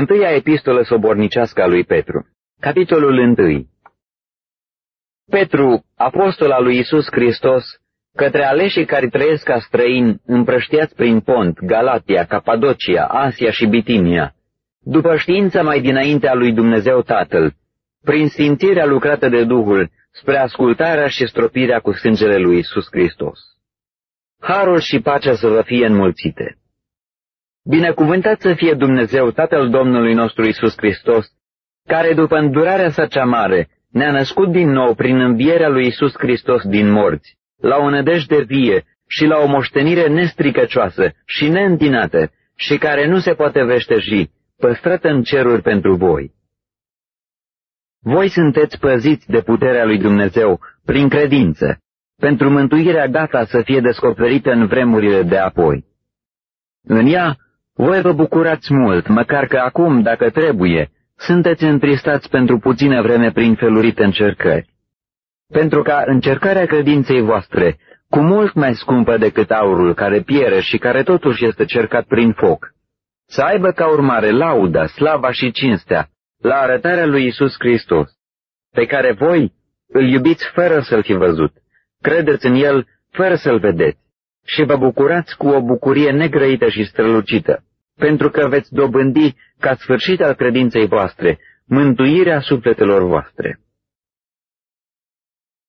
Întâia epistolă sobornicească a lui Petru. Capitolul 1 Petru, apostol al lui Isus Hristos, către aleșii care trăiesc ca străini, împrăștiați prin Pont, Galatia, Capadocia, Asia și Bitinia, după știința mai dinainte a lui Dumnezeu Tatăl, prin sfințirea lucrată de Duhul, spre ascultarea și stropirea cu sângele lui Isus Hristos. Harul și pacea să vă fie înmulțite. Binecuvântat să fie Dumnezeu, Tatăl Domnului nostru Isus Hristos, care după îndurarea sa cea mare ne-a născut din nou prin învierea lui Isus Hristos din morți, la o nădejde vie și la o moștenire nestricăcioasă și neîntinată și care nu se poate veșteji, păstrată în ceruri pentru voi. Voi sunteți păziți de puterea lui Dumnezeu prin credință, pentru mântuirea gata să fie descoperită în vremurile de apoi. În ea voi vă bucurați mult, măcar că acum, dacă trebuie, sunteți întristați pentru puțină vreme prin felurite încercări. Pentru ca încercarea credinței voastre, cu mult mai scumpă decât aurul care piere și care totuși este cercat prin foc, să aibă ca urmare lauda, slava și cinstea la arătarea lui Isus Hristos, pe care voi îl iubiți fără să-l fi văzut, credeți în el fără să-l vedeți și vă bucurați cu o bucurie negrăită și strălucită, pentru că veți dobândi, ca sfârșit al credinței voastre, mântuirea sufletelor voastre.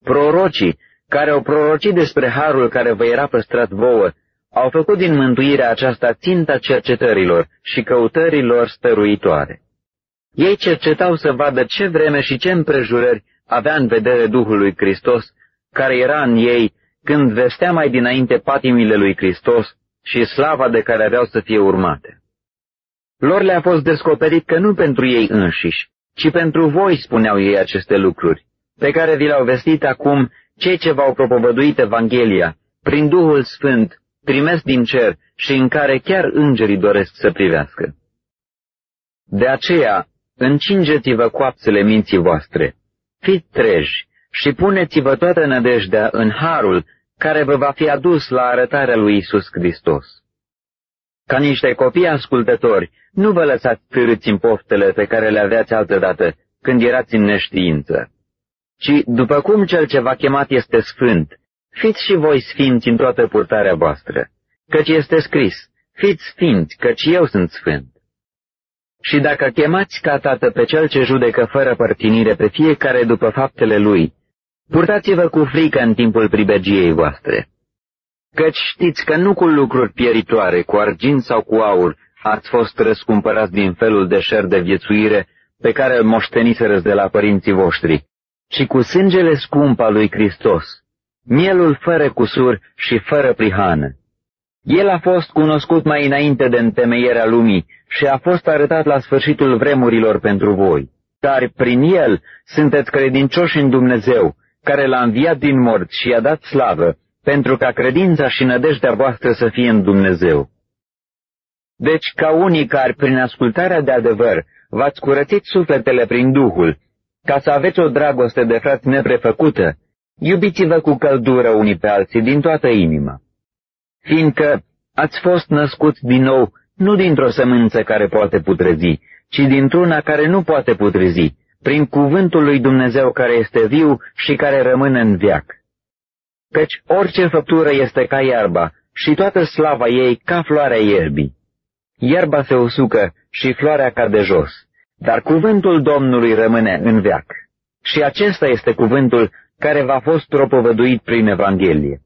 Prorocii, care au prorocit despre harul care vă era păstrat vouă, au făcut din mântuirea aceasta ținta cercetărilor și căutărilor stăruitoare. Ei cercetau să vadă ce vreme și ce împrejurări avea în vedere Duhul lui Hristos, care era în ei când vestea mai dinainte patimile lui Hristos și slava de care aveau să fie urmate. Lor le-a fost descoperit că nu pentru ei înșiși, ci pentru voi spuneau ei aceste lucruri, pe care vi le-au vestit acum cei ce v-au propovăduit Evanghelia, prin Duhul Sfânt, primesc din cer și în care chiar îngerii doresc să privească. De aceea, încingeți-vă coapsele minții voastre, fiți treji și puneți-vă toată nădejdea în harul care vă va fi adus la arătarea lui Isus Hristos. Ca niște copii ascultători, nu vă lăsați târâți în poftele pe care le aveați altădată, când erați în neștiință, ci, după cum cel ce v-a chemat este sfânt, fiți și voi sfinți în toată purtarea voastră, căci este scris, fiți sfinți, căci eu sunt sfânt. Și dacă chemați ca tată pe cel ce judecă fără părtinire pe fiecare după faptele lui, Purtați-vă cu frică în timpul pribegiei voastre, căci știți că nu cu lucruri pieritoare, cu argint sau cu aur, ați fost răscumpărați din felul de șer de viețuire pe care îl moșteniserăți de la părinții voștri, ci cu sângele scump al lui Hristos, mielul fără cusur și fără prihană. El a fost cunoscut mai înainte de întemeierea lumii și a fost arătat la sfârșitul vremurilor pentru voi, dar prin el sunteți credincioși în Dumnezeu, care l-a înviat din morți și i-a dat slavă, pentru ca credința și nădejdea voastră să fie în Dumnezeu. Deci, ca unii care, prin ascultarea de adevăr, v-ați curățit sufletele prin Duhul, ca să aveți o dragoste de frați neprefăcută, iubiți-vă cu căldură unii pe alții din toată inima. Fiindcă ați fost născuți din nou nu dintr-o sămânță care poate putrezi, ci dintr-una care nu poate putrezi, prin cuvântul lui Dumnezeu care este viu și care rămâne în viac. Căci orice făptură este ca iarba și toată slava ei ca floarea ierbii. Iarba se usucă și floarea cade jos, dar cuvântul Domnului rămâne în viac. Și acesta este cuvântul care v-a fost propovăduit prin Evanghelie.